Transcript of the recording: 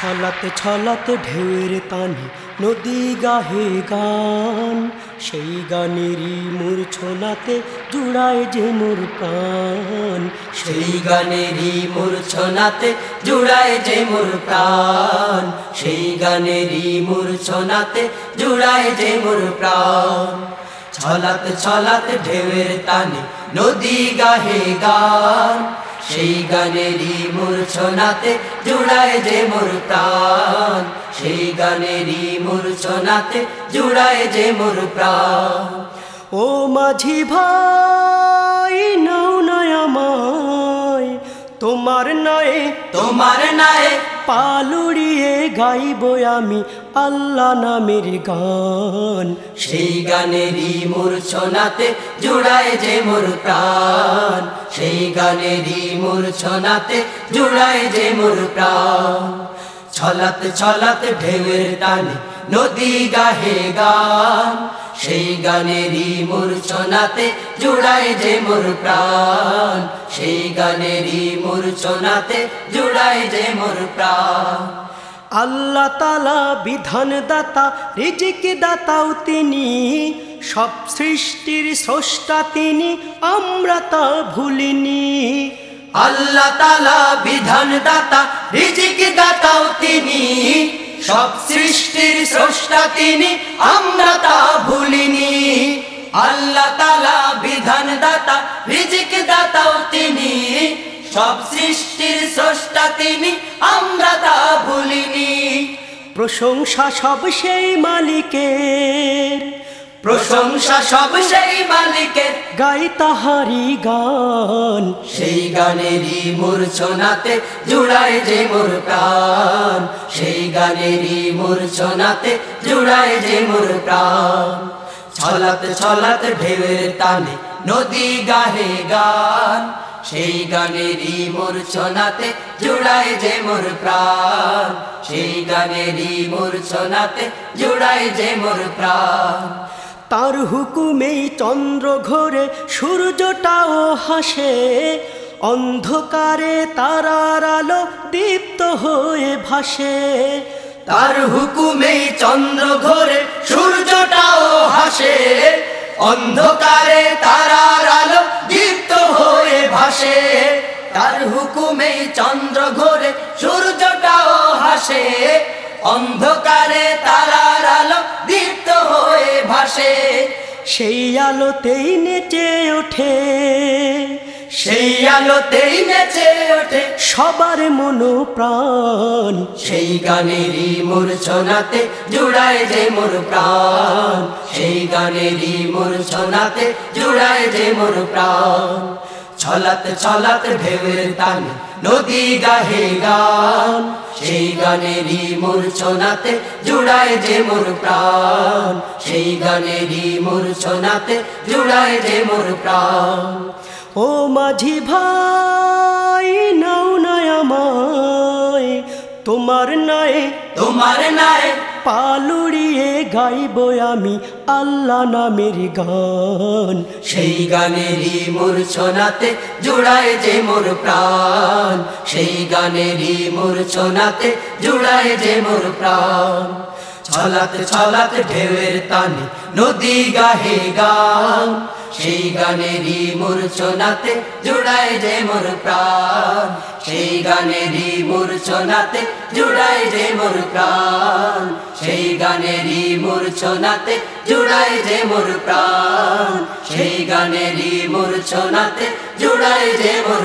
ছলাতে ছলাতে ঢেউয়ের টানে নদী গাহে গান। সেই গানেরই মূর্ছনাতে জুড়ায় যে মোর প্রাণ। সেই গানেরই মূর্ছনাতে জুড়ায় যে মোর প্রাণ। সেই গানেরই মূর্ছনাতে জুড়ায় যে মোর প্রাণ। ছলাতে ছলাতে ঢেউয়ের টানে নদী গাহে গান। সেই গানেরই মূর্ছনাতে জুড়ায় যে মোর প্রাণ সেই গানেরই মূর্ছনাতে জুড়ায় যে মোর ও মাঝি ভাই নয় আমায়। তোমার নয়, তোমার নায়ে পালুড়িয়ে গাইব আমি আল্লাহ নামের গান। সেই গানেরই মূর্ছনাতে জুড়ায় যে মোর প্রাণ। সেই গানেরই মূর্ছনাতে জুড়ায় যে মোর প্রাণ। ছলাতে ছলাতে ঢেউয়ের টানে নদী গাহে গান। সেই গানেরই মূর্ছনাতে জুড়ায় যে মোর প্রাণ। সেই গানেরই মূর্ছনাতে জুড়ায় যে মোর প্রাণ। আল্লাহ তালা বিধান দাতা রিজিক দাতাও তিনি। সব সৃষ্টির স্রষ্টা তিনি, আমরা তা ভুলিনি। আল্লাহ তালা বিধান দাতা রিজিক দাতাও তিনি। সব সৃষ্টির স্রষ্টা তিনি, আমরা তা ভুলিনি। আল্লাহ তালা বিধান দাতা রিজিক দাতাও তিনি। সব সৃষ্টির স্রষ্টা তিনি, আমরা তা ভুলিনি। প্রশংসা সব সেই মালিকের। প্রশংসা সব সেই মালিকের। গাই তাহারি গান। সেই গানেরই মূর্ছনাতে জুড়ায় যে মোর প্রাণ। সেই গানেরই মূর্ছনাতে জুড়ায় যে মোর প্রাণ। ছলাতে ছলাতে ঢেউয়ের টানে নদী গাহে গান। সেই গানেরই মূর্ছনাতে জুড়ায় যে মোর প্রাণ। সেই গানেরই মূর্ছনাতে জুড়ায় যে মোর প্রাণ। তার হুকুমেই চন্দ্র ঘোরে, সূর্যটাও হাসে। অন্ধকারে তারার আলো দীপ্ত হয়ে ভাসে। তার হুকুমেই চন্দ্র ঘোরে, সূর্যটাও হাসে। অন্ধকারে তারার আলো দীপ্ত হয়ে ভাসে। তার হুকুমেই চন্দ্র ঘোরে, সূর্যটাও হাসে। অন্ধকারে তারার সেই আলোতেই নেচে ওঠে। সেই আলোতেই নেচে ওঠে। সবার মন প্রাণ সেই গানেরই মূর্ছনাতে জুড়ায় যে মোর প্রাণ। সেই গানেরই মূর্ছনাতে জুড়ায় যে মোর প্রাণ। ছলাতে ছলাতে ঢেউয়ের টানে নদী গাহে গান। সেই গানেরই মূর্ছনাতে জুড়ায় যে মোর প্রাণ। সেই গানেরই মূর্ছনাতে জুড়ায় যে মোর প্রাণ। ও মাঝি ভাই, নাও নয় আমায়। তোমার নয়, তোমার নাই পালুড়িয়ে গাইব আমি আল্লাহ নামের গান। সেই গানেরই মূর্ছনাতে জোড়ায় যে মোর প্রাণ। সেই গানেরই মূর্ছনাতে জোড়ায় যে মোর প্রাণ। ছলাতে ছলাতে ঢেউয়ের তানে নদী গাহে গান। সেই গানেরই মূর্ছনাতে জুড়ায় যে মোর প্রাণ। সেই গানেরই মূর্ছনাতে জুড়ায় যে মোর প্রাণ। সেই গানেরই মূর্ছনাতে জুড়ায় যে মোর প্রাণ। সেই গানেরই মূর্ছনাতে জুড়ায় যে মোর